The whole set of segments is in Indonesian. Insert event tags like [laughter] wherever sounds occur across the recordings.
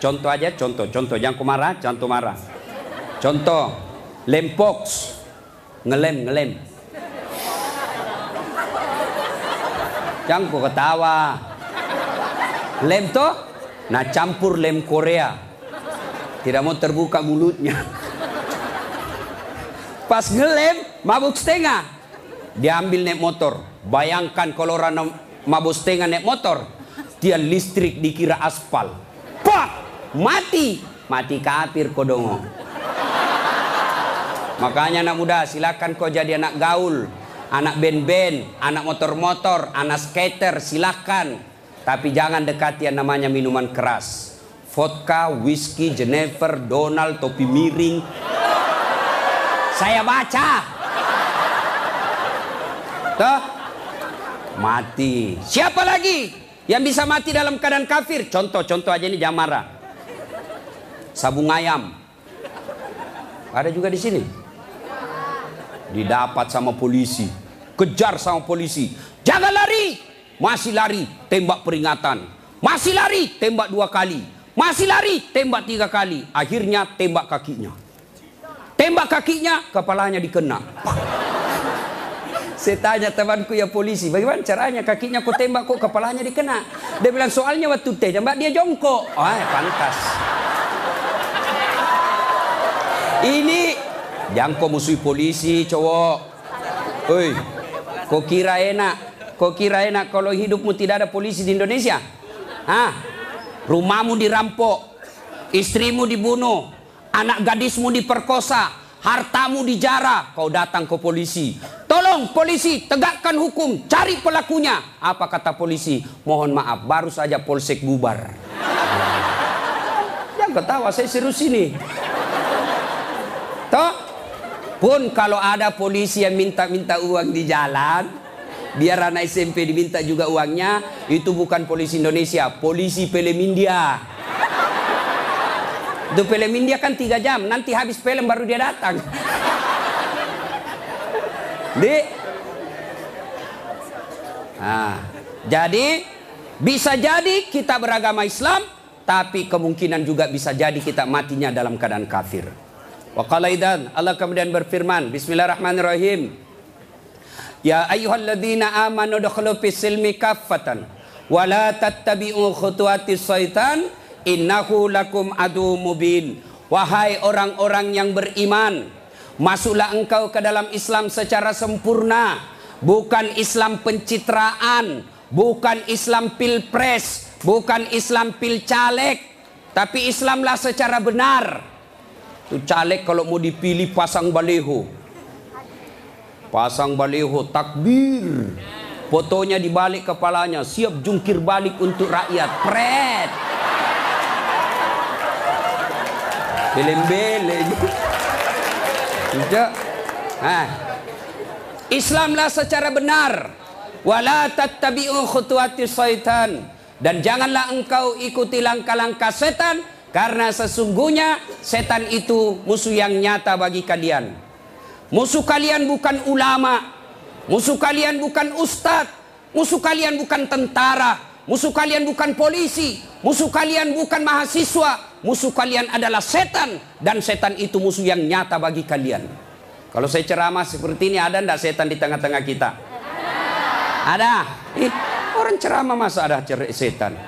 contoh aja, contoh, contoh. Jangan marah, jangan marah. Contoh, lempox, ngelem, ngelem. Jangan kau ketawa. Lem toh, nah campur lem Korea. Tidak mau terbuka mulutnya. Pas ngelem, mabuk setengah. Diambil naik motor. Bayangkan kalau orang mabuk setengah naik motor. Dia listrik dikira aspal. Pak! Mati! Mati kafir kodongo. Makanya anak muda silakan kau jadi anak gaul. Anak band-band, anak motor-motor, anak skater silakan. Tapi jangan dekati yang namanya minuman keras. Vodka, whisky, Jennifer, Donald, topi miring. Saya baca. Tuh. Mati. Siapa lagi yang bisa mati dalam keadaan kafir? Contoh-contoh aja ini jamara. Sabung ayam. Ada juga di sini. Didapat sama polisi. Kejar sama polisi. Jangan lari. Masih lari. Tembak peringatan. Masih lari. Tembak dua kali. Masih lari. Tembak tiga kali. Akhirnya tembak kakinya. Tembak kakinya. Kepalanya dikena. Saya tanya temanku ya polisi, bagaimana caranya kakinya kok tembak kok kepalanya dikena? Dia bilang soalnya waktu tembak dia jongkok. Ya, pantas. Ini jangan kau musuhi polisi cowok. Oi, kau kira enak? Kau kira enak kalau hidupmu tidak ada polisi di Indonesia? Hah? Rumahmu dirampok, istrimu dibunuh, anak gadismu diperkosa, hartamu dijara, kau datang ke polisi. Tolong polisi tegakkan hukum, cari pelakunya. Apa kata polisi? Mohon maaf, baru saja polsek bubar. Jangan ketawa, saya serius ini. Toh, pun kalau ada polisi yang minta-minta uang di jalan, biar anak SMP diminta juga uangnya, itu bukan polisi Indonesia, polisi film India. Itu film India kan tiga jam, nanti habis film baru dia datang. Di, nah, jadi bisa jadi kita beragama Islam, tapi kemungkinan juga bisa jadi kita matinya dalam keadaan kafir. Wa Allah kemudian berfirman, Bismillahirrahmanirrahim. Ya ayyuhalladzina amanu dukhulu fis silmi kaffatan wa la tattabi'u khutuwatis syaitan innahu lakum adu mubin. Wahai orang-orang yang beriman, masuklah engkau ke dalam Islam secara sempurna, bukan Islam pencitraan, bukan Islam pilpres, bukan Islam pilcaleg, tapi Islamlah secara benar. Itu caleg kalau mau dipilih pasang baleho. Pasang baleho takbir. Fotonya dibalik kepalanya, siap jungkir balik untuk rakyat. Pret. Beleng-beleng. Tidak. Nah. Islamlah secara benar. Wala tattabi'u khutuwati syaitan. Dan janganlah engkau ikuti langkah-langkah setan karena sesungguhnya setan itu musuh yang nyata bagi kalian. Musuh kalian bukan ulama, musuh kalian bukan ustadz, musuh kalian bukan tentara, musuh kalian bukan polisi, musuh kalian bukan mahasiswa, musuh kalian adalah setan dan setan itu musuh yang nyata bagi kalian. Kalau saya ceramah seperti ini ada ndak setan di tengah-tengah kita? Ada. Eh, orang ceramah masa ada setan?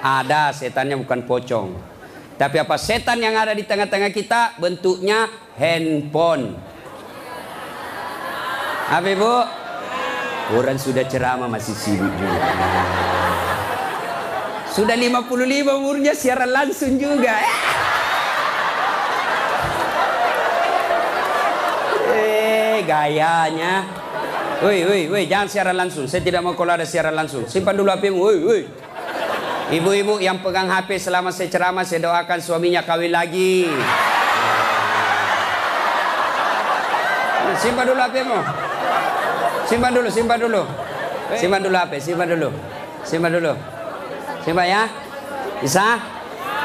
Ada setannya bukan pocong. Tapi apa setan yang ada di tengah-tengah kita bentuknya handphone. Apa ibu? Orang sudah ceramah masih sibuk juga. Sudah 55 umurnya siaran langsung juga. Eh, gayanya. Woi, woi, woi, jangan siaran langsung. Saya tidak mau kalau ada siaran langsung. Simpan dulu HP-mu. Woi, woi. Ibu-ibu yang pegang HP selama saya ceramah, saya doakan suaminya kawin lagi. Simpan dulu HP-mu. Simpan dulu, simpan dulu. Simpan dulu HP, simpan dulu. Simpan dulu. Simpan ya. Bisa?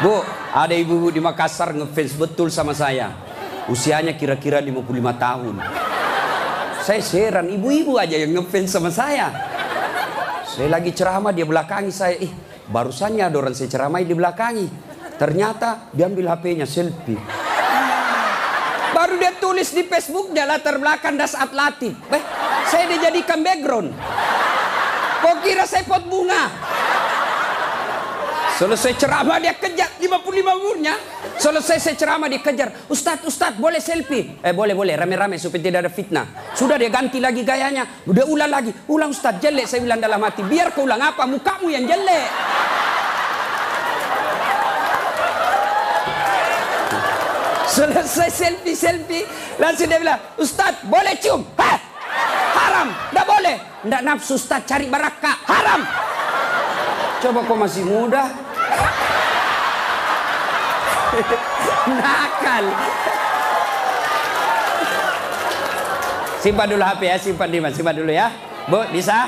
Bu, ada ibu-ibu di Makassar ngefans betul sama saya. Usianya kira-kira 55 tahun. Saya heran, ibu-ibu aja yang ngefans sama saya. Saya lagi ceramah, dia belakangi saya. Ih, barusannya ada orang saya ceramah di belakangi. Ternyata diambil HP-nya selfie. Baru dia tulis di Facebook dia latar belakang das atlatif. Eh, saya dijadikan background. Kok kira saya pot bunga? Selesai ceramah dia kejar 55 umurnya. Selesai saya ceramah dia kejar. Ustadz, Ustadz boleh selfie? Eh boleh, boleh. Rame-rame supaya tidak ada fitnah. Sudah dia ganti lagi gayanya. Udah ulang lagi. Ulang Ustadz, jelek saya bilang dalam hati. Biar kau ulang apa? Mukamu yang jelek. Selesai selfie-selfie. Langsung dia bilang, Ustadz boleh cium? Hah? Haram. Tidak boleh. Tidak nafsu Ustadz cari barakah. Haram. Coba kau masih muda. Nakal. Simpan dulu HP ya, simpan di mana? Simpan dulu ya. Bu, bisa?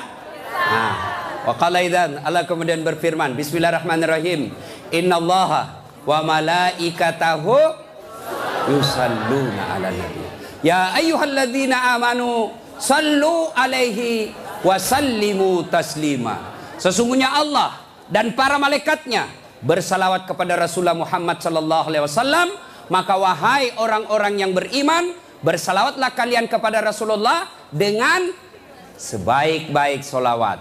Nah. Wa qala idzan Allah kemudian berfirman, Bismillahirrahmanirrahim. Innallaha wa malaikatahu yusalluna 'alan nabi. Ya ayyuhalladzina amanu sallu alaihi wa sallimu taslima. Sesungguhnya Allah dan para malaikatnya bersalawat kepada Rasulullah Muhammad sallallahu alaihi wasallam, maka wahai orang-orang yang beriman, bersalawatlah kalian kepada Rasulullah dengan sebaik-baik solawat.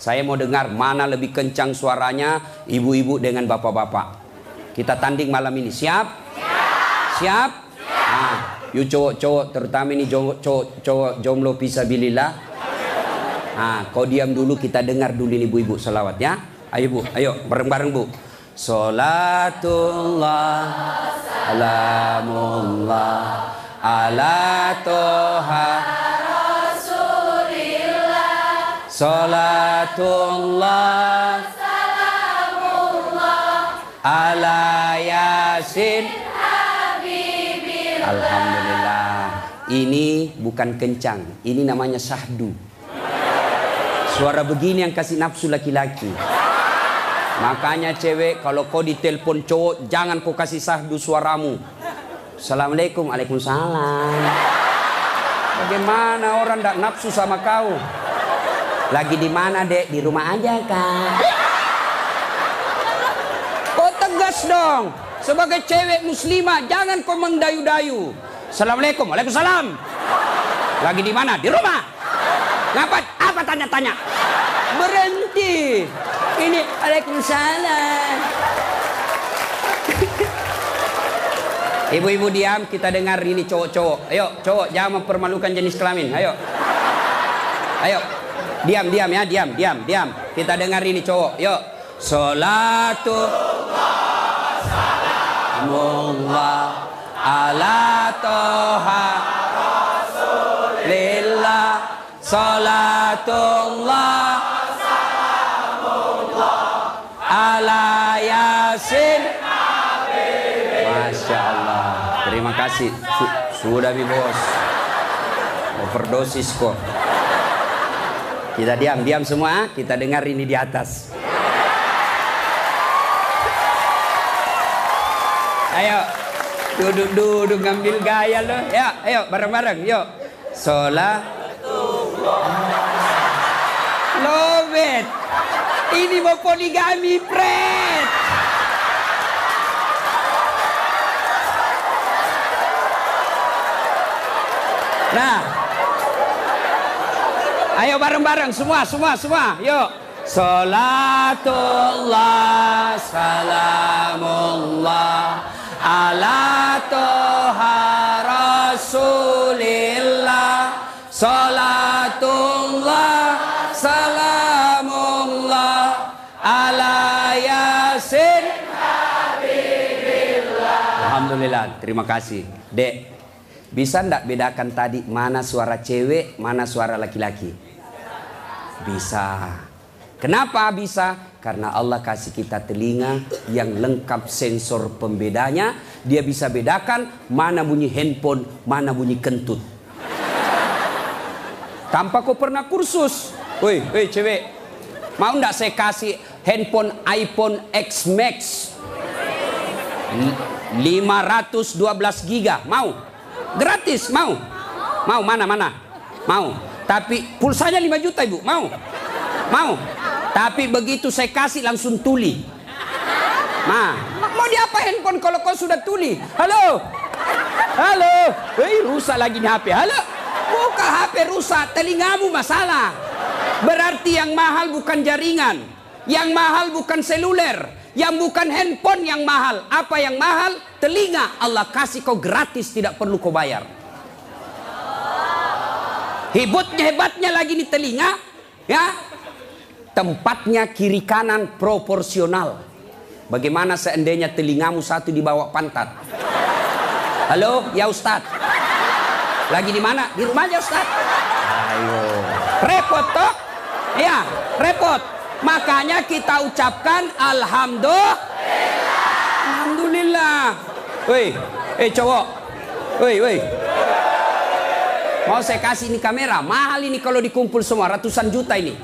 Saya mau dengar mana lebih kencang suaranya ibu-ibu dengan bapak-bapak. Kita tanding malam ini. Siap? Siap? Siap? Nah, yuk cowok-cowok terutama ini cowok-cowok jomblo bilillah. Nah, kau diam dulu kita dengar dulu ini ibu-ibu salawat ya. Ayo bu, ayo bareng-bareng bu. Salatullah Salamullah Ala Toha. Rasulillah Salatullah Salamullah Ala Yasin. Alhamdulillah. Ini bukan kencang Ini namanya sahdu. Suara begini yang kasih nafsu laki-laki Makanya cewek kalau kau ditelepon cowok jangan kau kasih sahdu suaramu. Assalamualaikum, Waalaikumsalam. Bagaimana orang tidak nafsu sama kau? Lagi di mana dek? Di rumah aja kak. Kau tegas dong. Sebagai cewek muslimah jangan kau mendayu-dayu. Assalamualaikum, Waalaikumsalam. Lagi di mana? Di rumah. Ngapain? Apa tanya-tanya? Berhenti. Ini Waalaikumsalam. Ibu-ibu diam, kita dengar ini cowok-cowok. Ayo, cowok jangan mempermalukan jenis kelamin. Ayo. Ayo. Diam, diam ya, diam, diam, diam. Kita dengar ini cowok. Yuk. Salatu Salamullah ala toha Lillah Salatullah ala yasin. Masya Allah. Terima kasih. Sudah bi bos. Overdosis kok. Kita diam diam semua kita dengar ini di atas. Ayo. Duduk duduk ngambil gaya lo. Ya ayo bareng bareng yuk. Sholat. Love it ini mau poligami, pret. Nah. Ayo bareng-bareng semua, semua, semua. Yuk. Salatullah salamullah ala toha rasulillah Salatullah Alhamdulillah, terima kasih. Dek, bisa ndak bedakan tadi mana suara cewek, mana suara laki-laki? Bisa. Kenapa bisa? Karena Allah kasih kita telinga yang lengkap sensor pembedanya. Dia bisa bedakan mana bunyi handphone, mana bunyi kentut. Tanpa kau pernah kursus. Woi, woi cewek. Mau ndak saya kasih handphone iPhone X Max? 512 giga mau gratis mau mau mana mana mau tapi pulsanya 5 juta ibu mau mau tapi begitu saya kasih langsung tuli nah mau diapa handphone kalau kau sudah tuli? Halo? Halo? Hei, rusak lagi nih HP. Halo? Buka HP rusak, telingamu masalah. Berarti yang mahal bukan jaringan. Yang mahal bukan seluler. Yang bukan handphone yang mahal. Apa yang mahal? Telinga. Allah kasih kau gratis, tidak perlu kau bayar. Hebatnya hebatnya lagi nih telinga, ya. Tempatnya kiri kanan proporsional. Bagaimana seandainya telingamu satu di bawah pantat? Halo, ya Ustad. Lagi di mana? Di rumah aja Ustad. Ayo. Repot toh? Ya, repot. Makanya kita ucapkan Alhamdulillah. Alhamdulillah. Woi, eh cowok. Woi, woi. Mau saya kasih ini kamera, mahal ini kalau dikumpul semua, ratusan juta ini.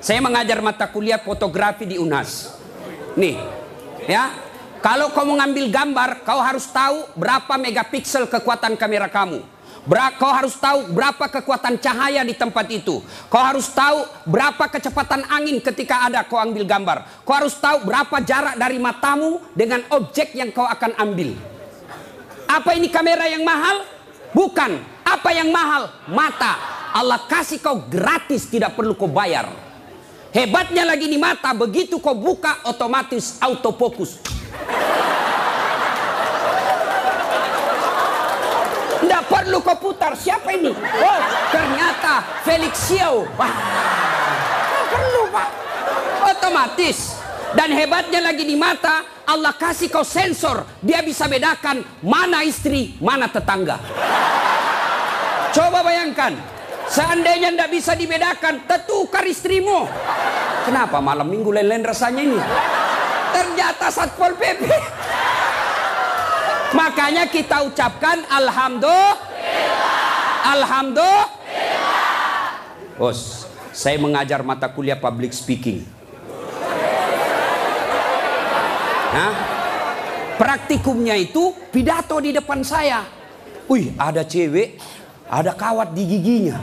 Saya mengajar mata kuliah fotografi di UNAS. Nih, ya. Kalau kau mengambil gambar, kau harus tahu berapa megapiksel kekuatan kamera kamu. Kau harus tahu berapa kekuatan cahaya di tempat itu. Kau harus tahu berapa kecepatan angin ketika ada kau ambil gambar. Kau harus tahu berapa jarak dari matamu dengan objek yang kau akan ambil. Apa ini kamera yang mahal? Bukan. Apa yang mahal? Mata. Allah kasih kau gratis, tidak perlu kau bayar. Hebatnya lagi di mata, begitu kau buka otomatis autofokus. Tidak perlu kau putar, siapa ini? Oh, ternyata Felix Xiao. Wah, perlu pak. Otomatis. Dan hebatnya lagi di mata, Allah kasih kau sensor. Dia bisa bedakan mana istri, mana tetangga. Coba bayangkan, seandainya tidak bisa dibedakan, tertukar istrimu. Kenapa malam minggu lain-lain rasanya ini? Ternyata Satpol PP. Makanya kita ucapkan Alhamdulillah. Alhamdulillah. Bos, saya mengajar mata kuliah public speaking. Nah, praktikumnya itu pidato di depan saya. Wih, ada cewek ada kawat di giginya.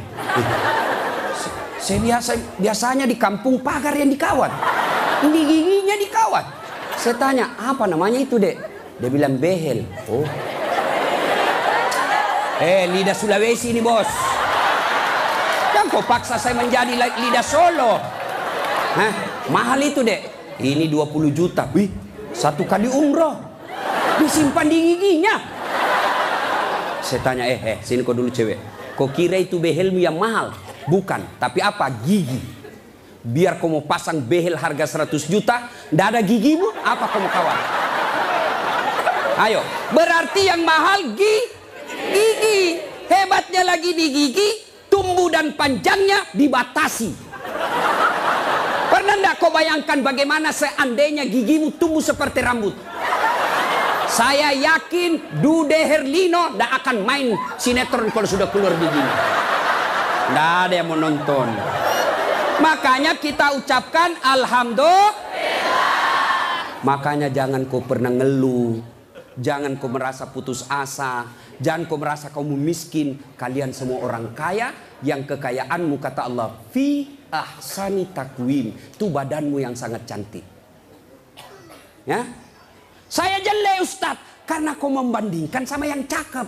Saya biasa biasanya di kampung pagar yang dikawat. Di giginya dikawat. Saya tanya, apa namanya itu, Dek? Dia bilang behel. Oh. Eh, lidah Sulawesi ini, Bos. Jangan kau paksa saya menjadi lidah Solo. Hah? Mahal itu, Dek. Ini 20 juta. Wih, satu kali umroh. Disimpan di giginya. Saya tanya, eh, eh, sini kau dulu cewek. Kau kira itu behelmu yang mahal? Bukan, tapi apa? Gigi. Biar kau mau pasang behel harga 100 juta, ndak ada gigimu, apa kau mau kawan? Ayo, berarti yang mahal gigi. Gigi. Hebatnya lagi di gigi, tumbuh dan panjangnya dibatasi. Pernah ndak kau bayangkan bagaimana seandainya gigimu tumbuh seperti rambut? Saya yakin Dude Herlino tidak akan main sinetron kalau sudah keluar begini. Tidak ada yang mau nonton. Makanya kita ucapkan Alhamdulillah. Makanya jangan kau pernah ngeluh. Jangan kau merasa putus asa. Jangan kau merasa kamu miskin. Kalian semua orang kaya. Yang kekayaanmu kata Allah. Fi ahsani takwim. Itu badanmu yang sangat cantik. Ya, saya jelek Ustadz. Karena kau membandingkan sama yang cakep.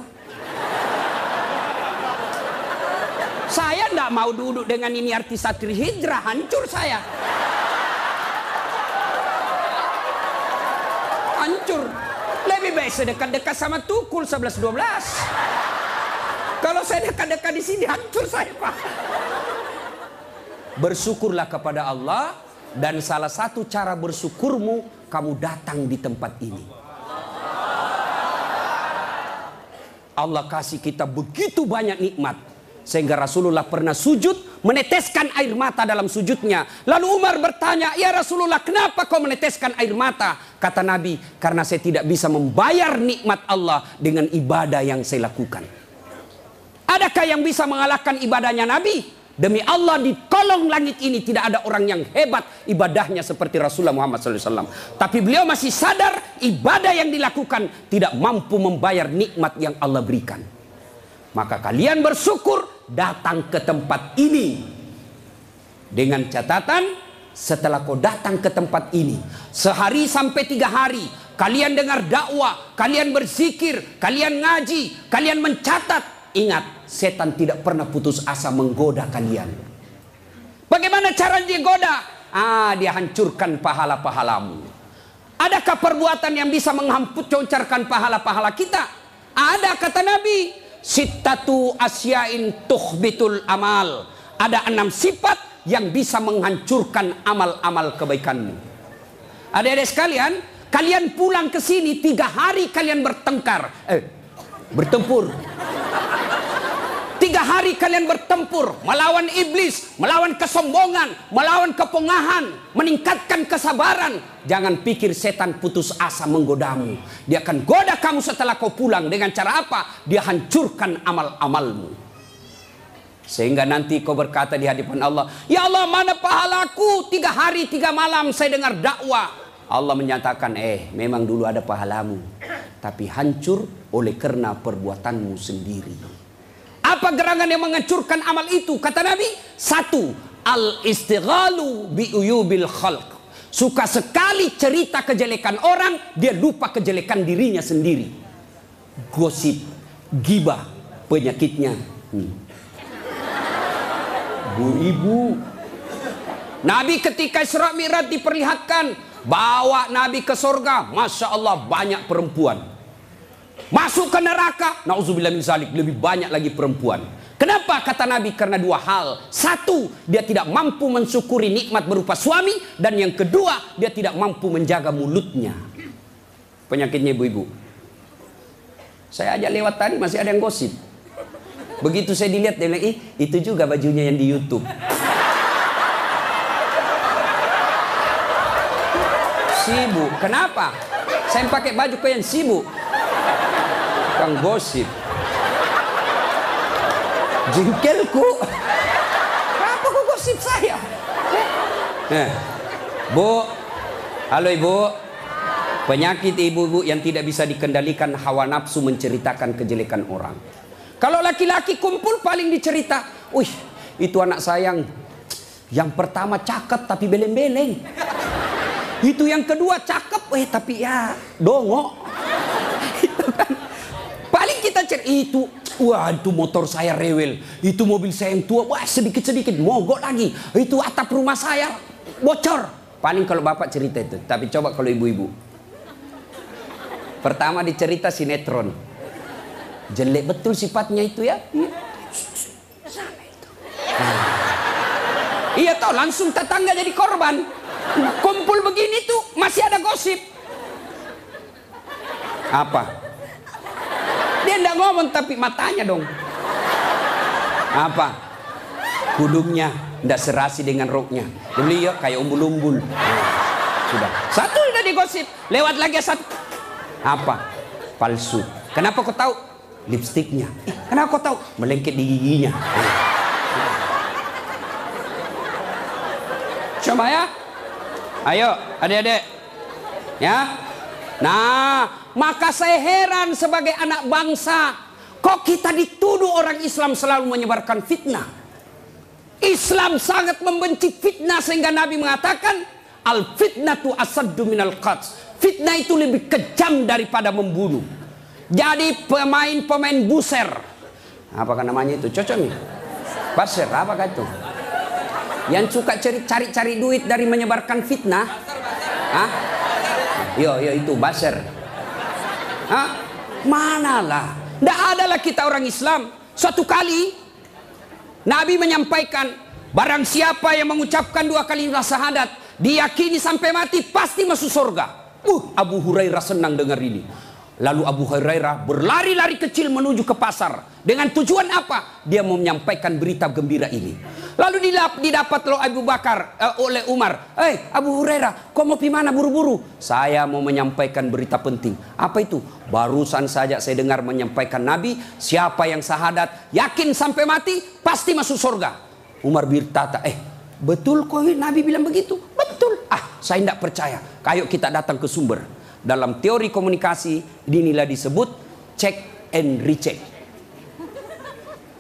Saya tidak mau duduk dengan ini artis satri hijrah. Hancur saya. Hancur. Lebih baik saya dekat-dekat sama Tukul 11-12. Kalau saya dekat-dekat di sini hancur saya Pak. Bersyukurlah kepada Allah dan salah satu cara bersyukurmu kamu datang di tempat ini. Allah kasih kita begitu banyak nikmat. Sehingga Rasulullah pernah sujud meneteskan air mata dalam sujudnya. Lalu Umar bertanya, ya Rasulullah kenapa kau meneteskan air mata? Kata Nabi, karena saya tidak bisa membayar nikmat Allah dengan ibadah yang saya lakukan. Adakah yang bisa mengalahkan ibadahnya Nabi? Demi Allah di kolong langit ini tidak ada orang yang hebat ibadahnya seperti Rasulullah Muhammad SAW. Tapi beliau masih sadar ibadah yang dilakukan tidak mampu membayar nikmat yang Allah berikan. Maka kalian bersyukur datang ke tempat ini. Dengan catatan setelah kau datang ke tempat ini. Sehari sampai tiga hari kalian dengar dakwah, kalian berzikir, kalian ngaji, kalian mencatat. Ingat, setan tidak pernah putus asa menggoda kalian. Bagaimana cara dia goda? Ah, dia hancurkan pahala-pahalamu. Adakah perbuatan yang bisa menghancurkan pahala-pahala kita? Ada kata Nabi, sittatu asyain tuhbitul amal. Ada enam sifat yang bisa menghancurkan amal-amal kebaikanmu. Adik-adik sekalian, Kalian pulang ke sini tiga hari kalian bertengkar. Eh, bertempur. Hari kalian bertempur melawan iblis, melawan kesombongan, melawan kepongahan, meningkatkan kesabaran. Jangan pikir setan putus asa menggodamu. Dia akan goda kamu setelah kau pulang dengan cara apa? Dia hancurkan amal-amalmu. Sehingga nanti kau berkata di hadapan Allah, Ya Allah mana pahalaku tiga hari tiga malam saya dengar dakwah. Allah menyatakan, eh memang dulu ada pahalamu. Tapi hancur oleh karena perbuatanmu sendiri. Apa gerangan yang menghancurkan amal itu? Kata Nabi, satu, al-istighalu bi'uyubil khalq. Suka sekali cerita kejelekan orang, dia lupa kejelekan dirinya sendiri. Gosip, gibah, penyakitnya. Hmm. Bu ibu. Nabi ketika Isra Mi'raj diperlihatkan Bawa Nabi ke surga, Masya Allah banyak perempuan. Masuk ke neraka, Nauzubillah min zalik, lebih banyak lagi perempuan. Kenapa kata Nabi? Karena dua hal. Satu, dia tidak mampu mensyukuri nikmat berupa suami. Dan yang kedua, dia tidak mampu menjaga mulutnya. Penyakitnya ibu-ibu. Saya aja lewat tadi masih ada yang gosip. Begitu saya dilihat, dia bilang, itu juga bajunya yang di Youtube. sibuk. Kenapa? Saya pakai baju kau yang sibuk. Kang gosip. Jengkelku. Kenapa kau gosip saya? Eh. Bu, halo ibu. Penyakit ibu-ibu yang tidak bisa dikendalikan hawa nafsu menceritakan kejelekan orang. Kalau laki-laki kumpul paling dicerita, wih itu anak sayang yang pertama cakep tapi beleng-beleng. Itu yang kedua cakep, eh tapi ya dongo. [laughs] itu kan. Cari itu, wah itu motor saya rewel, itu mobil saya yang tua, wah sedikit-sedikit mogok lagi. Itu atap rumah saya bocor. Paling kalau bapak cerita itu, tapi coba kalau ibu-ibu. Pertama dicerita sinetron. Jelek betul sifatnya itu ya. Iya. Iya toh langsung tetangga jadi korban. Kumpul begini tuh masih ada gosip. Apa? Dia enggak ngomong tapi matanya dong. Apa? Kudungnya enggak serasi dengan roknya. Beliau kayak umbul-umbul. Sudah. Satu udah digosip. Lewat lagi satu. Apa? Palsu. Kenapa kau tahu? Lipstiknya. Eh, kenapa kau tahu? Melengket di giginya. Coba ya. Ayo, adik-adik. Ya. Nah, maka saya heran sebagai anak bangsa, kok kita dituduh orang Islam selalu menyebarkan fitnah? Islam sangat membenci fitnah sehingga Nabi mengatakan al fitnatu asaddu minal qats. Fitnah itu lebih kejam daripada membunuh. Jadi pemain-pemain buser. Apakah namanya itu? Cocok nih. Baser, apakah itu? Yang suka cari-cari duit dari menyebarkan fitnah. Yo, yo itu baser. Hah? Manalah. Tidak adalah kita orang Islam. Suatu kali Nabi menyampaikan barang siapa yang mengucapkan dua kali syahadat diyakini sampai mati pasti masuk surga. Uh, Abu Hurairah senang dengar ini. Lalu Abu Hurairah berlari-lari kecil menuju ke pasar. Dengan tujuan apa? Dia mau menyampaikan berita gembira ini. Lalu didapat lo Abu Bakar uh, oleh Umar. Eh hey, Abu Hurairah, kau mau mana buru-buru? Saya mau menyampaikan berita penting. Apa itu? Barusan saja saya dengar menyampaikan Nabi. Siapa yang sahadat, yakin sampai mati, pasti masuk surga. Umar berkata, eh betul kok Nabi bilang begitu? Betul. Ah, saya tidak percaya. Kayu kita datang ke sumber. Dalam teori komunikasi inilah disebut check and recheck.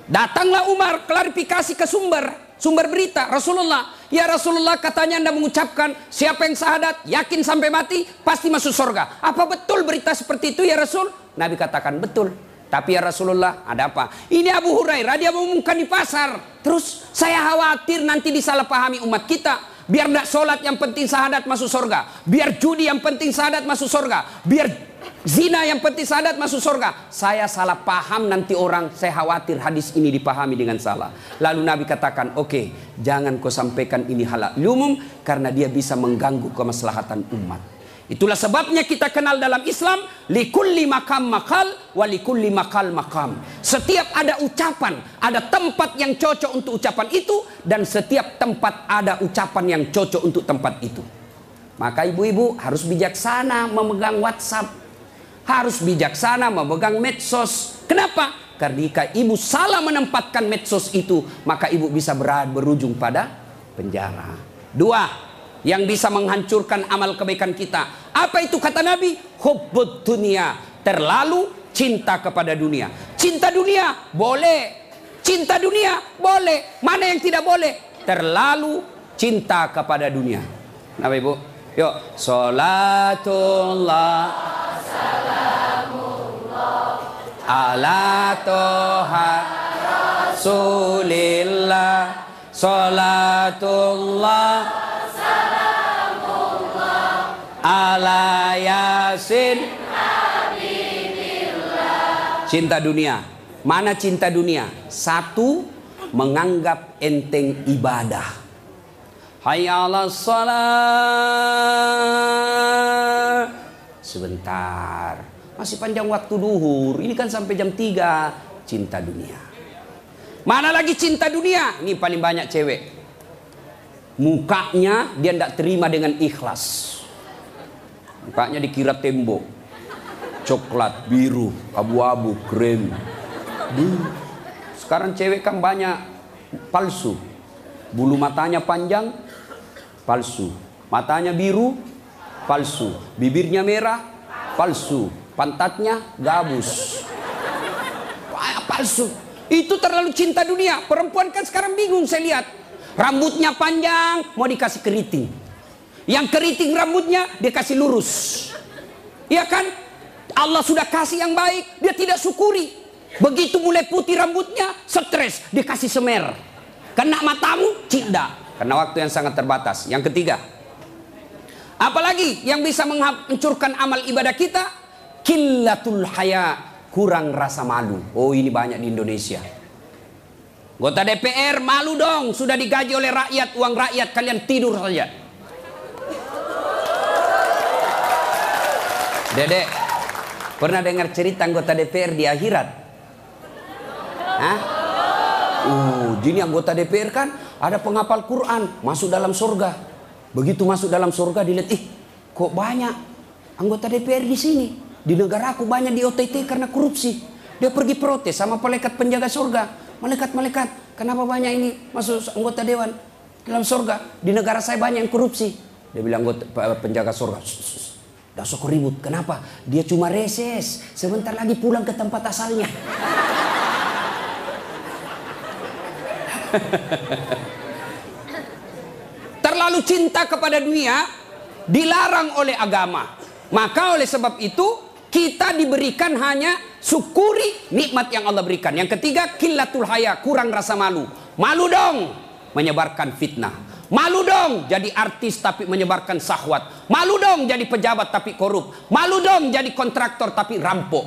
Datanglah Umar klarifikasi ke sumber, sumber berita Rasulullah. Ya Rasulullah katanya anda mengucapkan siapa yang syahadat yakin sampai mati pasti masuk surga. Apa betul berita seperti itu ya Rasul? Nabi katakan betul. Tapi ya Rasulullah ada apa? Ini Abu Hurairah dia mengumumkan di pasar. Terus saya khawatir nanti disalahpahami umat kita. Biar tidak sholat yang penting syahadat masuk surga. Biar judi yang penting syahadat masuk surga. Biar Zina yang penting sadat masuk surga. Saya salah paham nanti orang, saya khawatir hadis ini dipahami dengan salah. Lalu Nabi katakan, oke, okay, jangan kau sampaikan ini halal umum karena dia bisa mengganggu kemaslahatan umat. Itulah sebabnya kita kenal dalam Islam likulli makam makal walikulli makal makam. Setiap ada ucapan, ada tempat yang cocok untuk ucapan itu dan setiap tempat ada ucapan yang cocok untuk tempat itu. Maka ibu-ibu harus bijaksana memegang WhatsApp, harus bijaksana memegang medsos. Kenapa? Karena jika ibu salah menempatkan medsos itu, maka ibu bisa berujung pada penjara. Dua, yang bisa menghancurkan amal kebaikan kita. Apa itu kata Nabi? Hubbud dunia. Terlalu cinta kepada dunia. Cinta dunia boleh. Cinta dunia boleh. Mana yang tidak boleh? Terlalu cinta kepada dunia. Nah, Ibu? Yuk, salatullah ala toha rasulillah salatullah cinta dunia mana cinta dunia satu menganggap enteng ibadah hayya salat sebentar masih panjang waktu duhur. Ini kan sampai jam 3. Cinta dunia. Mana lagi cinta dunia? Ini paling banyak cewek. Mukanya dia tidak terima dengan ikhlas. Mukanya dikira tembok. Coklat, biru, abu-abu, krem. Sekarang cewek kan banyak palsu. Bulu matanya panjang, palsu. Matanya biru, palsu. Bibirnya merah, palsu pantatnya gabus. Palsu. Itu terlalu cinta dunia. Perempuan kan sekarang bingung saya lihat. Rambutnya panjang, mau dikasih keriting. Yang keriting rambutnya dia kasih lurus. Iya kan? Allah sudah kasih yang baik, dia tidak syukuri. Begitu mulai putih rambutnya, stres, dia kasih semer. Kena matamu, cinta. Karena waktu yang sangat terbatas. Yang ketiga, apalagi yang bisa menghancurkan amal ibadah kita? Killatul haya, kurang rasa malu. Oh ini banyak di Indonesia. Gota DPR malu dong, sudah digaji oleh rakyat, uang rakyat, kalian tidur saja. Dedek, pernah dengar cerita anggota DPR di akhirat? Hah? Uh, jadi anggota DPR kan ada penghafal Quran, masuk dalam surga. Begitu masuk dalam surga dilihat, ih kok banyak anggota DPR di sini. Di negara aku banyak di OTT karena korupsi. Dia pergi protes sama malaikat penjaga surga. Malaikat-malaikat, kenapa banyak ini masuk anggota dewan dalam surga? Di negara saya banyak yang korupsi. Dia bilang anggota penjaga surga, Dah sok ribut. Kenapa? Dia cuma reses. Sebentar lagi pulang ke tempat asalnya. [laughs] Terlalu cinta kepada dunia dilarang oleh agama. Maka oleh sebab itu kita diberikan hanya syukuri nikmat yang Allah berikan. Yang ketiga, killatul haya, kurang rasa malu. Malu dong menyebarkan fitnah. Malu dong jadi artis tapi menyebarkan sahwat. Malu dong jadi pejabat tapi korup. Malu dong jadi kontraktor tapi rampok.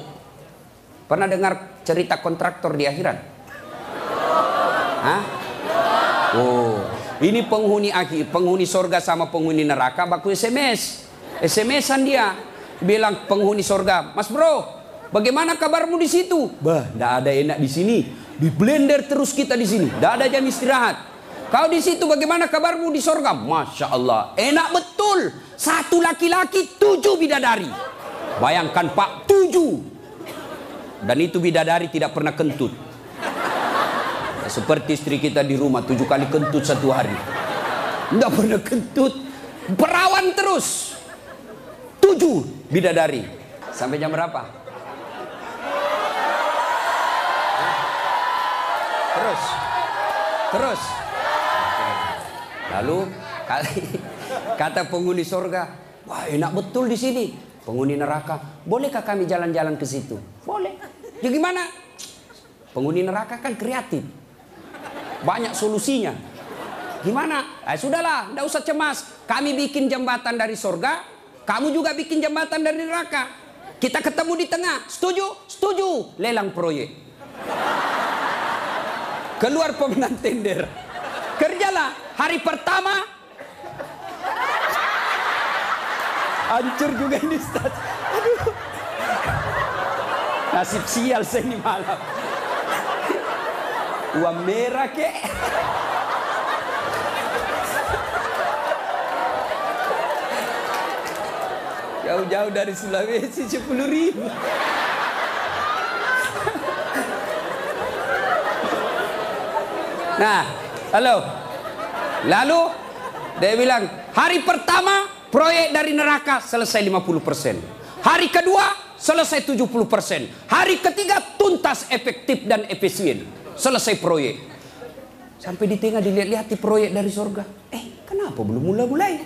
Pernah dengar cerita kontraktor di akhirat? Hah? Oh, ini penghuni akhir, penghuni sorga sama penghuni neraka baku SMS. SMS-an dia bilang penghuni sorga, Mas Bro, bagaimana kabarmu di situ? Bah, tidak ada enak di sini. Di blender terus kita di sini. Tidak ada jam istirahat. Kau di situ bagaimana kabarmu di sorga? Masya Allah, enak betul. Satu laki-laki, tujuh bidadari. Bayangkan Pak, tujuh. Dan itu bidadari tidak pernah kentut. Seperti istri kita di rumah, tujuh kali kentut satu hari. Tidak pernah kentut. Perawan terus. Tujuh bidadari. Sampai jam berapa? Terus. Terus. Lalu [laughs] kata penghuni surga, wah enak betul di sini. Penghuni neraka, bolehkah kami jalan-jalan ke situ? Boleh. Ya gimana? Penghuni neraka kan kreatif. Banyak solusinya. Gimana? Eh, sudahlah, tidak usah cemas. Kami bikin jembatan dari surga, kamu juga bikin jembatan dari neraka. Kita ketemu di tengah. Setuju? Setuju. Lelang proyek. Keluar pemenang tender. Kerjalah. Hari pertama Hancur juga ini Ustaz. Aduh. Nasib sial saya ini malam. Uang merah kek. Jauh-jauh dari Sulawesi 10 ribu. Nah, halo. Lalu dia bilang, hari pertama Proyek dari neraka selesai 50%. Hari kedua selesai 70%. Hari ketiga tuntas efektif dan efisien. Selesai proyek. Sampai di tengah dilihat-lihat di proyek dari surga. Eh, kenapa belum mulai-mulai?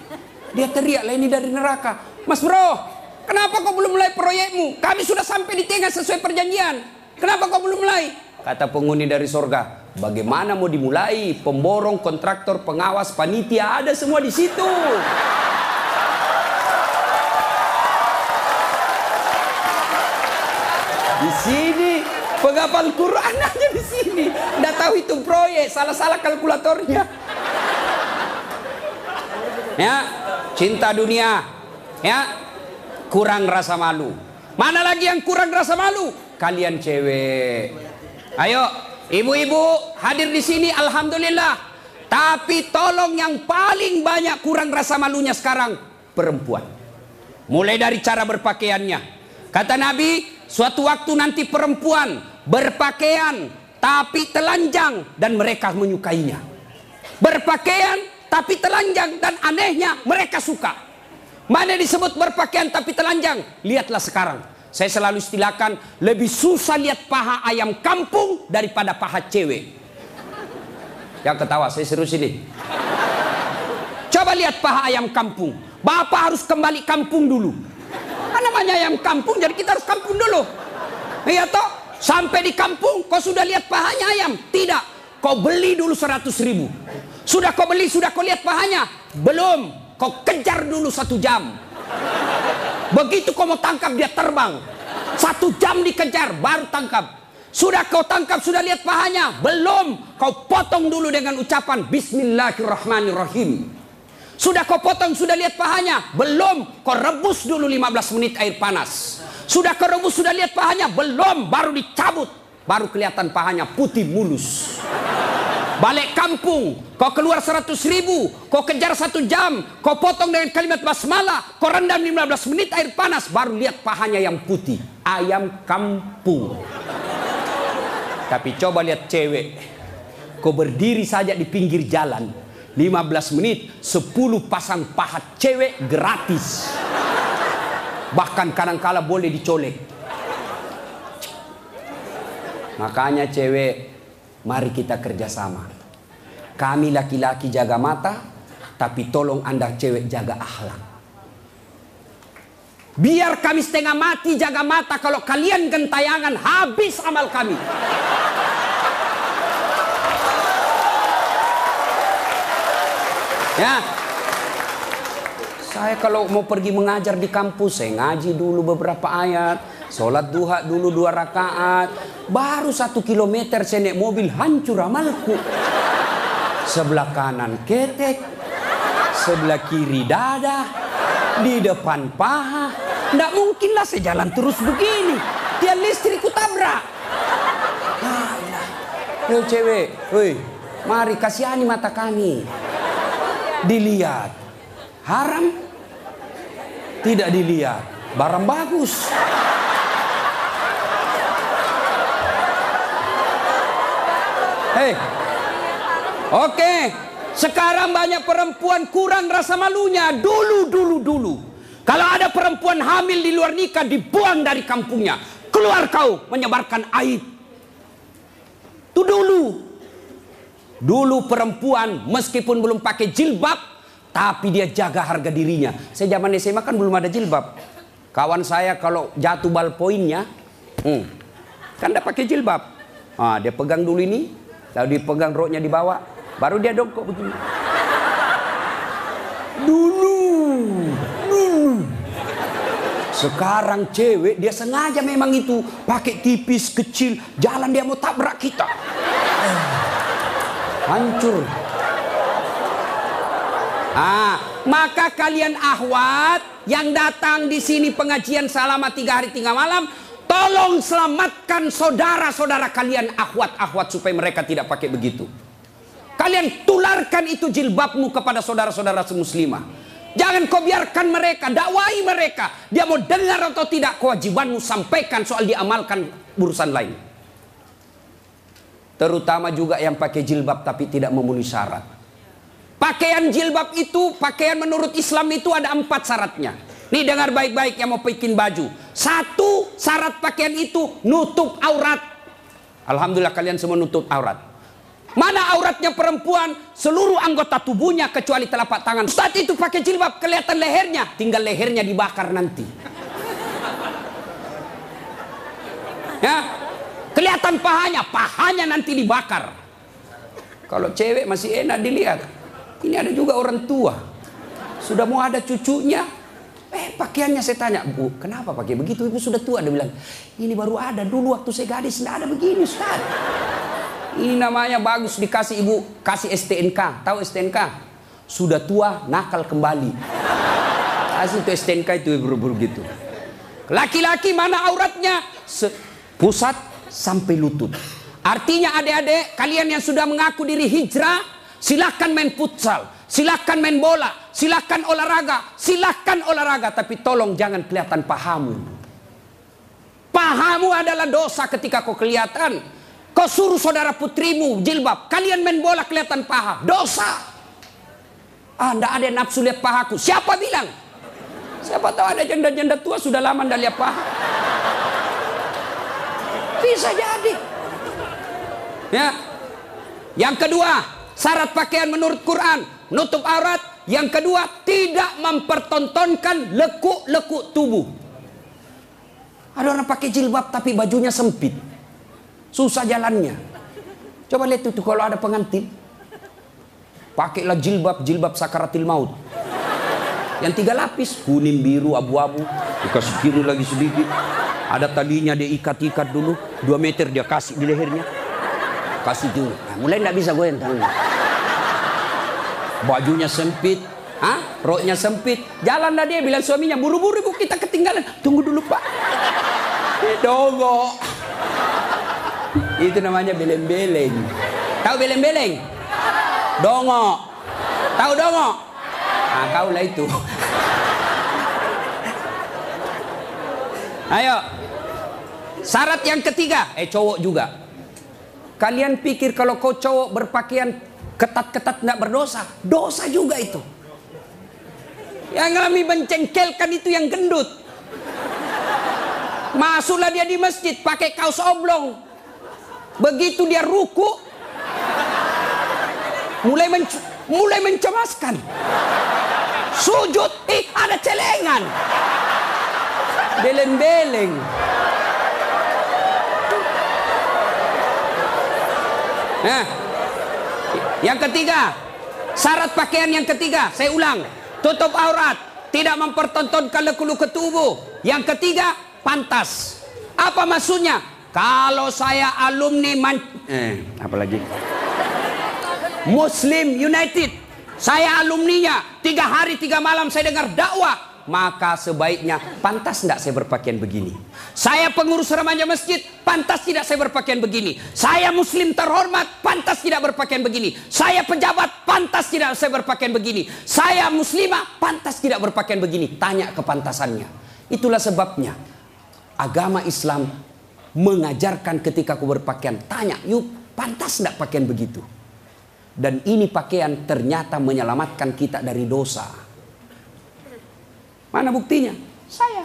Dia teriak lah ini dari neraka. Mas bro, kenapa kau belum mulai proyekmu? Kami sudah sampai di tengah sesuai perjanjian. Kenapa kau belum mulai? Kata penghuni dari surga, bagaimana mau dimulai? Pemborong, kontraktor, pengawas, panitia, ada semua di situ. Di sini penghafal Quran aja di sini. Nggak tahu itu proyek, salah-salah kalkulatornya. Ya, cinta dunia. Ya, kurang rasa malu. Mana lagi yang kurang rasa malu? Kalian cewek. Ayo, ibu-ibu hadir di sini alhamdulillah. Tapi tolong yang paling banyak kurang rasa malunya sekarang perempuan. Mulai dari cara berpakaiannya. Kata Nabi, Suatu waktu nanti perempuan berpakaian tapi telanjang dan mereka menyukainya. Berpakaian tapi telanjang dan anehnya mereka suka. Mana disebut berpakaian tapi telanjang? Lihatlah sekarang. Saya selalu istilahkan lebih susah lihat paha ayam kampung daripada paha cewek. Yang ketawa, saya serius ini. Coba lihat paha ayam kampung. Bapak harus kembali kampung dulu. Apa namanya ayam kampung? Jadi kita harus kampung dulu. Iya toh? Sampai di kampung, kau sudah lihat pahanya ayam? Tidak. Kau beli dulu 100 ribu. Sudah kau beli, sudah kau lihat pahanya? Belum. Kau kejar dulu satu jam. Begitu kau mau tangkap, dia terbang. Satu jam dikejar, baru tangkap. Sudah kau tangkap, sudah lihat pahanya? Belum. Kau potong dulu dengan ucapan Bismillahirrahmanirrahim. Sudah kau potong, sudah lihat pahanya? Belum. Kau rebus dulu 15 menit air panas. Sudah kau rebus, sudah lihat pahanya? Belum. Baru dicabut. Baru kelihatan pahanya putih mulus. Balik kampung, kau keluar 100 ribu, kau kejar satu jam, kau potong dengan kalimat basmalah, kau rendam 15 menit air panas, baru lihat pahanya yang putih. Ayam kampung. Tapi coba lihat cewek, kau berdiri saja di pinggir jalan, 15 menit 10 pasang pahat cewek gratis bahkan kadang-kala boleh dicolek makanya cewek mari kita kerjasama. Kami laki-laki jaga mata tapi tolong anda cewek jaga akhlak. Biar kami setengah mati jaga mata kalau kalian gentayangan habis amal kami. Ya. Saya kalau mau pergi mengajar di kampus, saya ngaji dulu beberapa ayat, sholat duha dulu dua rakaat, baru satu kilometer saya mobil hancur amalku. Sebelah kanan ketek, sebelah kiri dada, di depan paha. Tidak mungkinlah saya jalan terus begini. Tiang listrikku tabrak. Alah. cewek, woi, mari kasihani mata kami dilihat. Haram tidak dilihat. Barang bagus. Hei. Oke. Sekarang banyak perempuan kurang rasa malunya. Dulu, dulu, dulu. Kalau ada perempuan hamil di luar nikah dibuang dari kampungnya. Keluar kau menyebarkan aib. Itu dulu. Dulu perempuan meskipun belum pakai jilbab, tapi dia jaga harga dirinya. Saya zaman SMA kan belum ada jilbab. Kawan saya kalau jatuh bal poinnya, hmm, kan tidak pakai jilbab. Ah, dia pegang dulu ini, lalu dipegang roknya di bawah, baru dia dongkok begini. Dulu, dulu. Sekarang cewek dia sengaja memang itu pakai tipis kecil, jalan dia mau tabrak kita. Eh, hancur. Ah, maka kalian ahwat yang datang di sini pengajian selama tiga hari tiga malam, tolong selamatkan saudara-saudara kalian ahwat-ahwat supaya mereka tidak pakai begitu. Kalian tularkan itu jilbabmu kepada saudara-saudara semuslimah. Jangan kau biarkan mereka, dakwai mereka. Dia mau dengar atau tidak, kewajibanmu sampaikan soal diamalkan urusan lain. Terutama juga yang pakai jilbab tapi tidak memenuhi syarat. Pakaian jilbab itu, pakaian menurut Islam itu ada empat syaratnya. Nih dengar baik-baik yang mau bikin baju. Satu syarat pakaian itu nutup aurat. Alhamdulillah kalian semua nutup aurat. Mana auratnya perempuan? Seluruh anggota tubuhnya kecuali telapak tangan. Saat itu pakai jilbab kelihatan lehernya. Tinggal lehernya dibakar nanti. Ya, kelihatan pahanya, pahanya nanti dibakar. Kalau cewek masih enak dilihat. Ini ada juga orang tua. Sudah mau ada cucunya. Eh pakaiannya saya tanya, Bu, kenapa pakai begitu? Ibu sudah tua. Dia bilang, ini baru ada. Dulu waktu saya gadis, tidak ada begini Ustaz. Ini namanya bagus dikasih ibu, kasih STNK. Tahu STNK? Sudah tua, nakal kembali. Kasih itu STNK itu buru-buru gitu. Laki-laki mana auratnya? Se pusat sampai lutut. Artinya adik-adik, kalian yang sudah mengaku diri hijrah, silahkan main futsal, silahkan main bola, silahkan olahraga, silahkan olahraga, tapi tolong jangan kelihatan pahamu. Pahamu adalah dosa ketika kau kelihatan. Kau suruh saudara putrimu jilbab. Kalian main bola kelihatan paha. Dosa. Ah, ada ada nafsu lihat pahaku. Siapa bilang? Siapa tahu ada janda-janda tua sudah lama anda lihat paha. Bisa jadi. Ya. Yang kedua, syarat pakaian menurut Quran, nutup aurat. Yang kedua, tidak mempertontonkan lekuk-lekuk tubuh. Ada orang pakai jilbab tapi bajunya sempit. Susah jalannya. Coba lihat itu kalau ada pengantin. Pakailah jilbab, jilbab sakaratil maut. Yang tiga lapis, kuning, biru, abu-abu. Dikasih kiri lagi sedikit. Ada talinya dia ikat-ikat dulu. Dua meter dia kasih di lehernya. Kasih dulu. Nah, mulai tidak bisa goyang tangannya. Bajunya sempit. Hah? Roknya sempit. Jalanlah dia bilang suaminya, buru-buru ibu kita ketinggalan. Tunggu dulu pak. Dongo. Itu namanya beleng-beleng. Tahu beleng-beleng? Dongo. Tahu dongo? Nah, kau lah itu. Ayo. Syarat yang ketiga, eh cowok juga. Kalian pikir kalau kau cowok berpakaian ketat-ketat tidak berdosa? Dosa juga itu. Yang lebih mencengkelkan itu yang gendut. Masuklah dia di masjid pakai kaos oblong. Begitu dia ruku mulai menc mulai mencemaskan. Sujud, ih ada celengan. Beleng-beleng. Nah, yang ketiga, syarat pakaian yang ketiga, saya ulang, tutup aurat, tidak mempertontonkan leku-leku tubuh. Yang ketiga, pantas. Apa maksudnya? Kalau saya alumni man eh apalagi Muslim United, saya alumninya tiga hari tiga malam saya dengar dakwah, maka sebaiknya pantas tidak saya berpakaian begini. Saya pengurus remaja masjid, pantas tidak saya berpakaian begini. Saya muslim terhormat, pantas tidak berpakaian begini. Saya pejabat, pantas tidak saya berpakaian begini. Saya muslimah, pantas tidak berpakaian begini. Tanya kepantasannya. Itulah sebabnya agama Islam mengajarkan ketika aku berpakaian. Tanya, yuk pantas tidak pakaian begitu? Dan ini pakaian ternyata menyelamatkan kita dari dosa. Mana buktinya? Saya.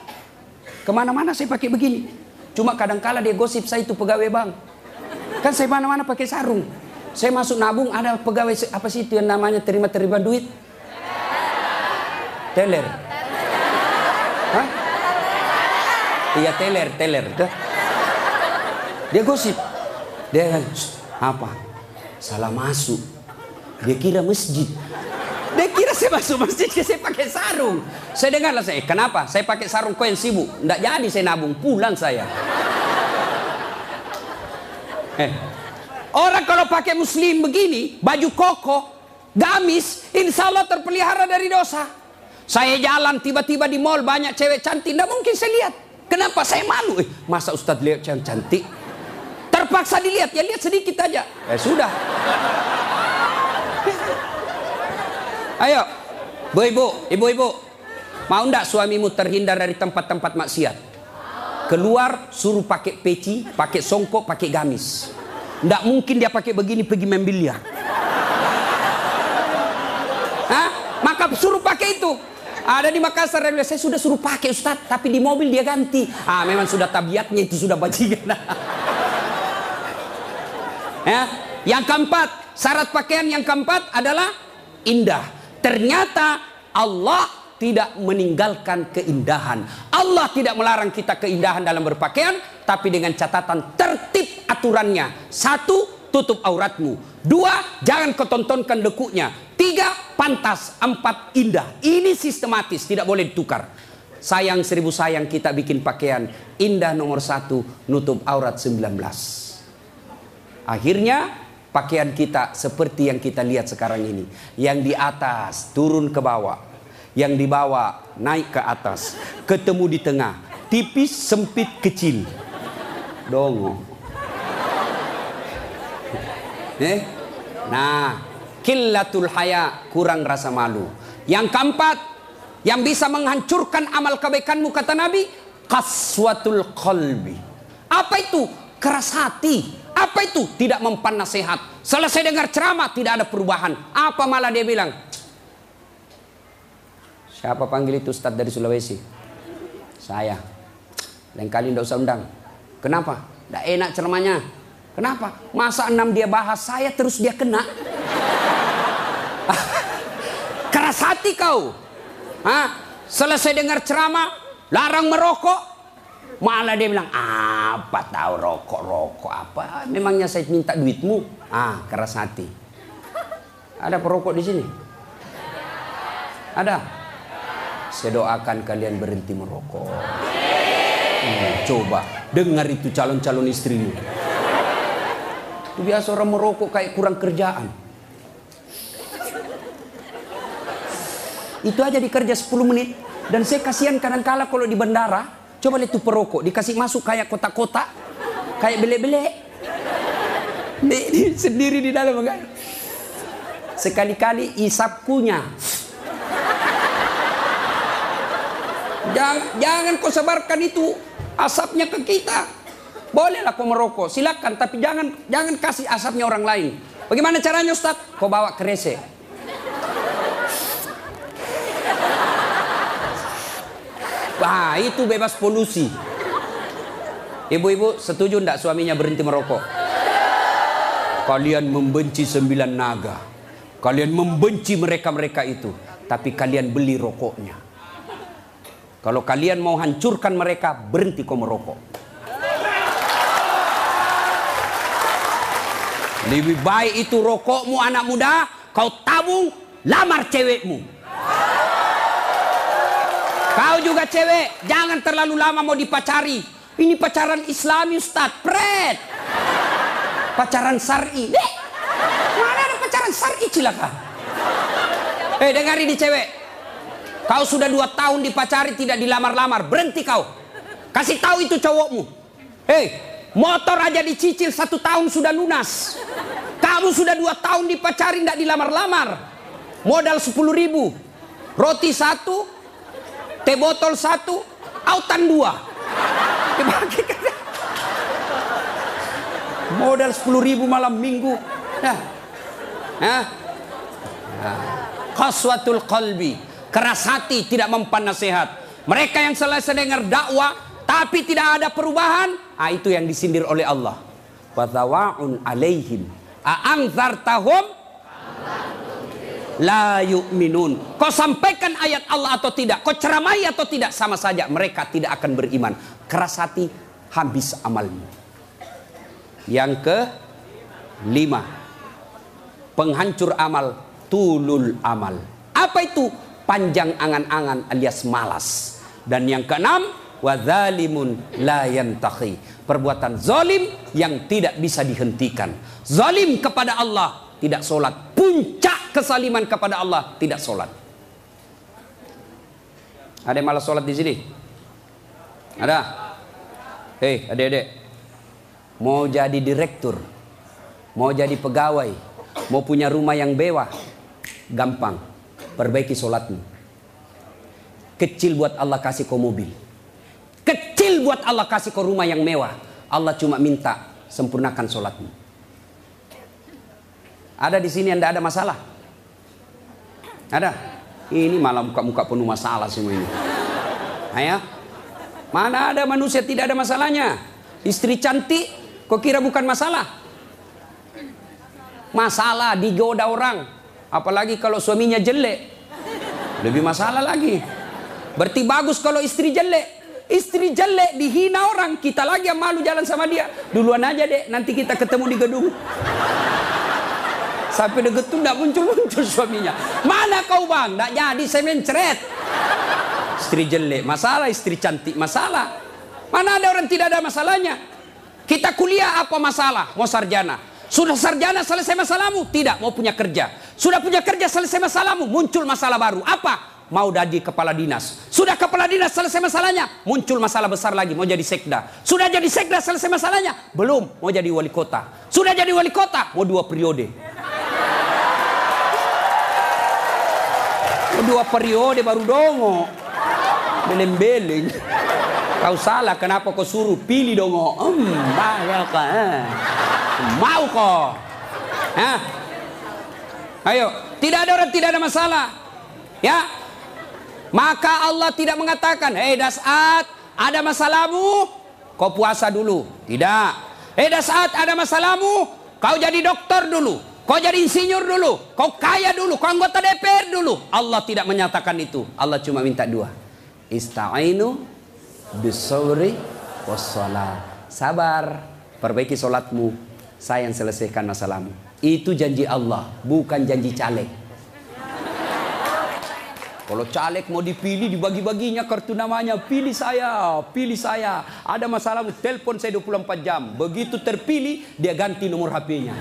Ke mana-mana saya pakai begini. Cuma kadang-kala dia gosip saya itu pegawai bank. Kan saya mana-mana pakai sarung. Saya masuk nabung ada pegawai apa sih itu yang namanya terima-terima duit? Teller. Hah? Iya teller, teller. Dia gosip. Dia apa? Salah masuk. Dia kira masjid. Dia kira saya masuk masjid, [laughs] saya pakai sarung. Saya dengarlah saya, kenapa? Saya pakai sarung koin sibuk. Tidak jadi saya nabung, pulang saya. [laughs] Eh, orang kalau pakai muslim begini, baju koko, gamis, insya Allah terpelihara dari dosa. Saya jalan tiba-tiba di mall banyak cewek cantik, tidak mungkin saya lihat. Kenapa saya malu? Eh, masa Ustadz lihat yang cantik? Terpaksa dilihat, ya lihat sedikit aja. Eh sudah. Ayo, ibu-ibu, ibu-ibu, mau ndak suamimu terhindar dari tempat-tempat maksiat? Keluar suruh pakai peci, pakai songkok, pakai gamis. Ndak mungkin dia pakai begini pergi main biliar. Hah? Maka suruh pakai itu. Ada di Makassar saya sudah suruh pakai Ustaz, tapi di mobil dia ganti. Ah, memang sudah tabiatnya itu sudah bajingan. [laughs] ya, yang keempat, syarat pakaian yang keempat adalah indah. Ternyata Allah tidak meninggalkan keindahan. Allah tidak melarang kita keindahan dalam berpakaian, tapi dengan catatan tertib aturannya. Satu, tutup auratmu. Dua, jangan ketontonkan lekuknya. Tiga, pantas. Empat, indah. Ini sistematis, tidak boleh ditukar. Sayang seribu sayang kita bikin pakaian. Indah nomor satu, nutup aurat 19. Akhirnya pakaian kita seperti yang kita lihat sekarang ini. Yang di atas turun ke bawah, yang di bawah naik ke atas, ketemu di tengah, tipis, sempit, kecil. Dongo. [laughs] Eh? Nah, killatul haya, kurang rasa malu. Yang keempat, yang bisa menghancurkan amal kebaikanmu kata Nabi, kaswatul qalbi. Apa itu? Keras hati. Apa itu? Tidak mempan nasihat. Selesai dengar ceramah tidak ada perubahan. Apa malah dia bilang? Siapa panggil itu Ustadz dari Sulawesi? Saya. Lain kali tidak usah undang. Kenapa? Tidak enak ceramahnya. Kenapa? Masa enam dia bahas saya terus dia kena. [laughs] Keras hati kau. Hah? Selesai dengar ceramah, larang merokok, Malah dia bilang, apa tahu rokok-rokok apa? Memangnya saya minta duitmu? Ah, keras hati. Ada perokok di sini? Ada? Saya doakan kalian berhenti merokok. Hmm, coba dengar itu calon-calon istrimu. Itu biasa orang merokok kayak kurang kerjaan. Itu aja dikerja 10 menit. Dan saya kasihan kadang-kala kalau di bandara Coba lihat tuh perokok, dikasih masuk kayak kotak-kotak, kayak bele-bele. sendiri di dalam kan. Sekali-kali isap kunyah. Jangan, jangan kau sebarkan itu asapnya ke kita. Bolehlah kau merokok, silakan, tapi jangan jangan kasih asapnya orang lain. Bagaimana caranya Ustaz? Kau bawa kresek. Wah, itu bebas polusi. Ibu-ibu setuju tidak suaminya berhenti merokok? Kalian membenci sembilan naga. Kalian membenci mereka-mereka itu. Tapi kalian beli rokoknya. Kalau kalian mau hancurkan mereka, berhenti kau merokok. Lebih baik itu rokokmu anak muda, kau tabung, lamar cewekmu. Kau juga cewek, jangan terlalu lama mau dipacari. Ini pacaran Islami Ustaz, pret. Pacaran syar'i. Eh, mana ada pacaran syar'i cilaka? Eh, dengar ini cewek. Kau sudah dua tahun dipacari tidak dilamar-lamar, berhenti kau. Kasih tahu itu cowokmu. Hei, motor aja dicicil satu tahun sudah lunas. Kamu sudah dua tahun dipacari tidak dilamar-lamar. Modal sepuluh ribu. Roti satu, teh botol satu, autan dua. Dibagikan. Modal sepuluh ribu malam minggu. Nah. Nah. Qalbi. Keras hati tidak mempan nasihat. Mereka yang selesai dengar dakwah tapi tidak ada perubahan, ah itu yang disindir oleh Allah. Watawa'un alaihim A'angzartahum la yu'minun. Kau sampaikan ayat Allah atau tidak, kau ceramai atau tidak, sama saja mereka tidak akan beriman. Keras hati, habis amalmu. Yang ke lima, penghancur amal, tulul amal. Apa itu? Panjang angan-angan alias malas. Dan yang keenam, wadzalimun la yantahi. Perbuatan zalim yang tidak bisa dihentikan. Zalim kepada Allah tidak solat. Puncak kesaliman kepada Allah tidak solat. Ada yang malas solat di sini? Ada? Hei, adik-adik. Mau jadi direktur, mau jadi pegawai, mau punya rumah yang bewah, gampang. Perbaiki solatmu. Kecil buat Allah kasih kau mobil. Kecil buat Allah kasih kau rumah yang mewah. Allah cuma minta sempurnakan solatmu. Ada di sini tidak ada masalah? Ada? Ini malah muka-muka penuh masalah semua ini. Ayah, mana ada manusia tidak ada masalahnya? Istri cantik, kok kira bukan masalah? Masalah digoda orang, apalagi kalau suaminya jelek, lebih masalah lagi. Berarti bagus kalau istri jelek. Istri jelek dihina orang, kita lagi yang malu jalan sama dia. Duluan aja deh, nanti kita ketemu di gedung. Sampai deket tuh tidak muncul-muncul suaminya. Mana kau bang? Tidak jadi, saya mencret. Istri jelek, masalah. Istri cantik, masalah. Mana ada orang tidak ada masalahnya? Kita kuliah apa masalah? Mau sarjana. Sudah sarjana selesai masalahmu? Tidak, mau punya kerja. Sudah punya kerja selesai masalahmu? Muncul masalah baru. Apa? mau jadi kepala dinas. Sudah kepala dinas selesai masalahnya, muncul masalah besar lagi, mau jadi sekda. Sudah jadi sekda selesai masalahnya, belum, mau jadi wali kota. Sudah jadi wali kota, mau dua periode. Dua periode baru dongo. Beleng-beleng. Kau salah, kenapa kau suruh pilih dongo? Hmm, kan. Mau kau. Hah? Ayo, tidak ada orang tidak ada masalah. Ya, maka Allah tidak mengatakan, "Hei Dasat, ada masalahmu? Kau puasa dulu." Tidak. "Hei Dasat, ada masalahmu? Kau jadi dokter dulu. Kau jadi insinyur dulu. Kau kaya dulu. Kau anggota DPR dulu." Allah tidak menyatakan itu. Allah cuma minta dua. Ista'inu bisawri wassalat. Sabar, perbaiki solatmu. Saya yang selesaikan masalahmu. Itu janji Allah, bukan janji caleg. Kalau caleg mau dipilih dibagi-baginya kartu namanya, pilih saya, pilih saya. Ada masalah, telepon saya 24 jam. Begitu terpilih, dia ganti nomor HP-nya.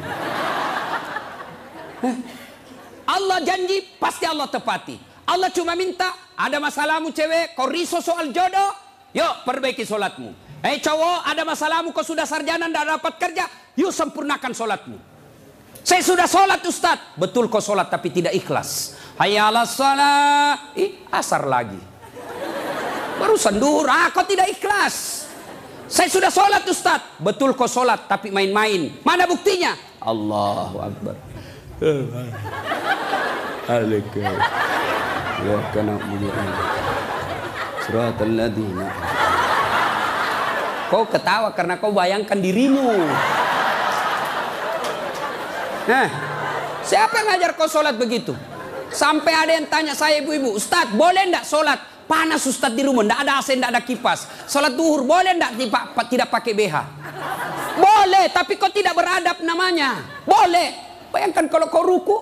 Allah janji, pasti Allah tepati. Allah cuma minta, ada masalahmu cewek, kau riso soal jodoh, yuk perbaiki solatmu. Eh cowok, ada masalahmu, kau sudah sarjana, tidak dapat kerja, yuk sempurnakan solatmu. Saya sudah solat Ustaz. Betul kau solat tapi tidak ikhlas. Hayala salah. Ih, asar lagi. Baru sendur. Ah, kau tidak ikhlas. Saya sudah sholat Ustaz. Betul kau sholat tapi main-main. Mana buktinya? Allahu Akbar. Alaikum. Ya kana Surat al-ladina. Kau ketawa karena kau bayangkan dirimu. Nah, siapa yang ngajar kau sholat begitu? Sampai ada yang tanya saya ibu-ibu, Ustadz boleh enggak sholat? Panas Ustadz di rumah, enggak ada AC, enggak ada kipas. Sholat duhur boleh enggak tidak pakai BH? Boleh, tapi kau tidak beradab namanya. Boleh. Bayangkan kalau kau ruku.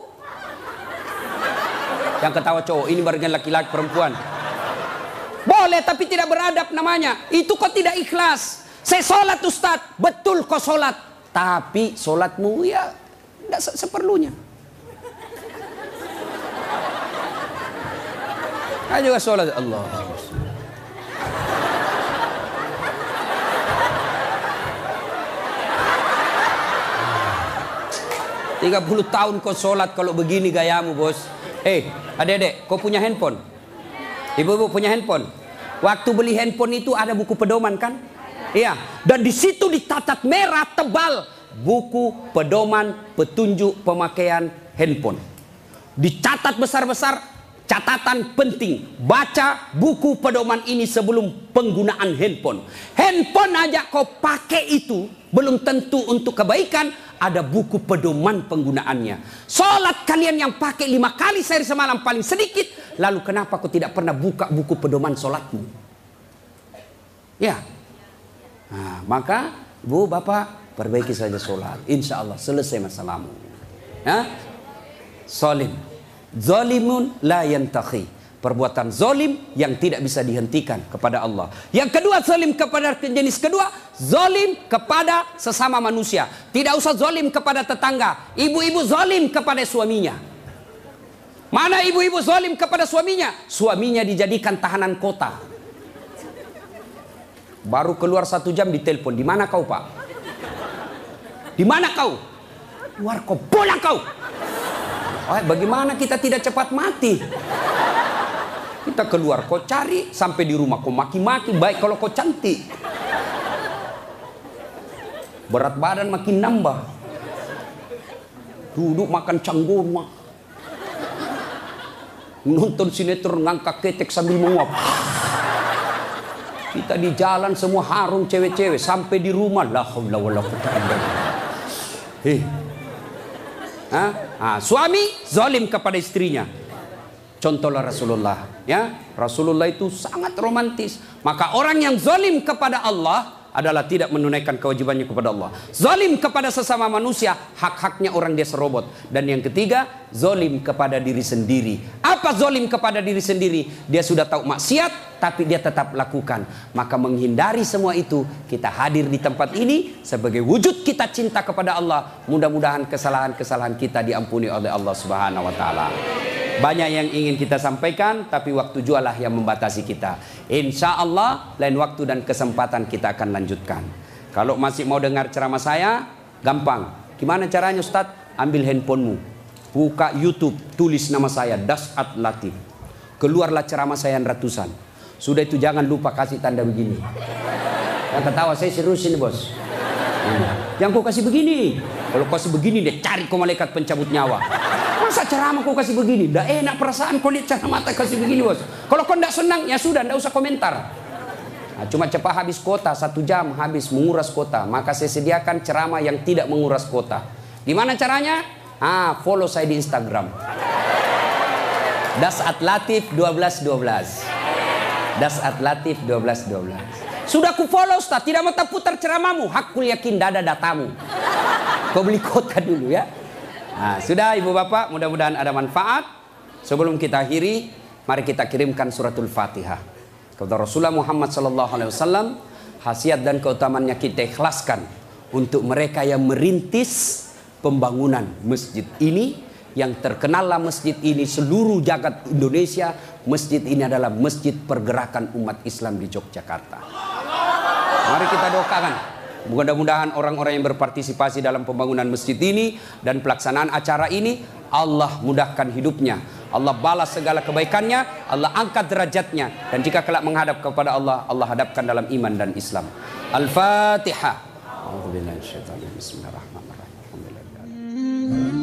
Yang ketawa cowok, ini bagian laki-laki perempuan. Boleh, tapi tidak beradab namanya. Itu kau tidak ikhlas. Saya sholat Ustadz, betul kau sholat. Tapi sholatmu ya tidak seperlunya. Ayo juga sholat Allah. Tiga puluh tahun kau sholat kalau begini gayamu bos. Eh, adek-adek, kau punya handphone? Ibu-ibu punya handphone? Waktu beli handphone itu ada buku pedoman kan? Iya. Dan di situ ditatat merah tebal buku pedoman petunjuk pemakaian handphone. Dicatat besar-besar Catatan penting, baca buku pedoman ini sebelum penggunaan handphone. Handphone aja kau pakai itu, belum tentu untuk kebaikan, ada buku pedoman penggunaannya. Sholat kalian yang pakai lima kali sehari semalam paling sedikit, lalu kenapa kau tidak pernah buka buku pedoman sholatmu? Ya, nah, maka bu bapak perbaiki saja sholat, insya Allah selesai masalahmu. Ya, solim, zolimun la yantakhi perbuatan zolim yang tidak bisa dihentikan kepada Allah. Yang kedua zolim kepada jenis kedua zolim kepada sesama manusia. Tidak usah zolim kepada tetangga. Ibu-ibu zolim kepada suaminya. Mana ibu-ibu zolim kepada suaminya? Suaminya dijadikan tahanan kota. Baru keluar satu jam di telepon. Di mana kau pak? Di mana kau? Luar kau, pulang kau. Oh, bagaimana kita tidak cepat mati? Kita keluar, kau cari sampai di rumah, kau maki-maki, baik kalau kau cantik. Berat badan makin nambah. Duduk makan canggoma. Nonton sinetron ngangkat ketek sambil menguap. Kita di jalan semua harum cewek-cewek sampai di rumah lah Hei. Ah, suami zalim kepada istrinya. Contohlah Rasulullah, ya. Rasulullah itu sangat romantis. Maka orang yang zalim kepada Allah adalah tidak menunaikan kewajibannya kepada Allah. Zalim kepada sesama manusia, hak-haknya orang dia serobot. Dan yang ketiga, zalim kepada diri sendiri. Apa zalim kepada diri sendiri? Dia sudah tahu maksiat, tapi dia tetap lakukan. Maka menghindari semua itu, kita hadir di tempat ini sebagai wujud kita cinta kepada Allah. Mudah-mudahan kesalahan-kesalahan kita diampuni oleh Allah Subhanahu wa taala. Banyak yang ingin kita sampaikan, tapi waktu jualah yang membatasi kita. Insya Allah, lain waktu dan kesempatan kita akan lanjutkan. Kalau masih mau dengar ceramah saya, gampang. Gimana caranya Ustadz? Ambil handphonemu, buka YouTube, tulis nama saya, Dasat Latif. Keluarlah ceramah saya yang ratusan. Sudah itu jangan lupa kasih tanda begini. Yang ketawa saya serius ini bos. Yang kau kasih begini. Kalau kau kasih begini dia cari kau malaikat pencabut nyawa. Masa ceramah kau kasih begini? Dah enak perasaan kau lihat ceramah mata kasih begini bos. Kalau kau tidak senang ya sudah, tidak usah komentar. Nah, cuma cepat habis kota satu jam habis menguras kota. Maka saya sediakan ceramah yang tidak menguras kota. Gimana caranya? Ah, follow saya di Instagram. Das Atlatif 1212. Das Atlatif 1212. Sudah ku follow Ustaz, tidak mau tak putar ceramahmu. Hakul yakin dada datamu. Kau beli kota dulu ya. Nah, sudah ibu bapak, mudah-mudahan ada manfaat. Sebelum kita akhiri, mari kita kirimkan suratul fatihah. Kepada Rasulullah Muhammad sallallahu alaihi wasallam, khasiat dan keutamaannya kita ikhlaskan untuk mereka yang merintis pembangunan masjid ini yang terkenallah masjid ini seluruh jagat Indonesia masjid ini adalah masjid pergerakan umat Islam di Yogyakarta mari kita doakan Mudah-mudahan orang-orang yang berpartisipasi dalam pembangunan masjid ini dan pelaksanaan acara ini Allah mudahkan hidupnya. Allah balas segala kebaikannya, Allah angkat derajatnya dan jika kelak menghadap kepada Allah, Allah hadapkan dalam iman dan Islam. Al-Fatihah. Bismillahirrahmanirrahim.